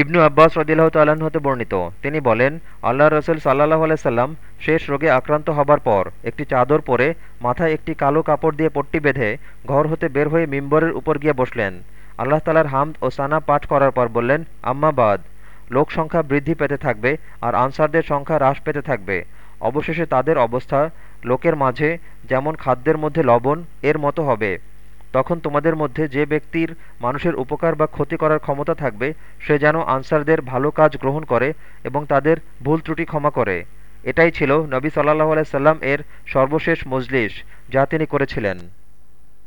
ইবনু আব্বাস রদিল্লাহ তাল্লাহ্ন হতে বর্ণিত। তিনি বলেন আল্লাহ রসুল সাল্লাহ আলাইসাল্লাম শেষ রোগে আক্রান্ত হবার পর একটি চাদর পরে মাথায় একটি কালো কাপড় দিয়ে পট্টি বেঁধে ঘর হতে বের হয়ে মিম্বরের উপর গিয়ে বসলেন। আল্লাহ তালার হামদ ও সানা পাঠ করার পর বললেন আম্মাবাদ লোক সংখ্যা বৃদ্ধি পেতে থাকবে আর আনসারদের সংখ্যা হ্রাস পেতে থাকবে। অবশেষে তাদের অবস্থা লোকের মাঝে যেমন খাদ্যের মধ্যে লবণ এর মতো হবে। তখন তোমাদের মধ্যে যে ব্যক্তির মানুষের উপকার বা ক্ষতি করার ক্ষমতা থাকবে, সে যেন আনসারদের ভালো কাজ গ্রহণ করে এবং তাদের ভুল ত্রুটি ক্ষমা করে। এটাই ছিল নবী সাল্লাহ আলাইসাল্লাম এর সর্বশেষ মজলিস যা তিনি করেছিলেন।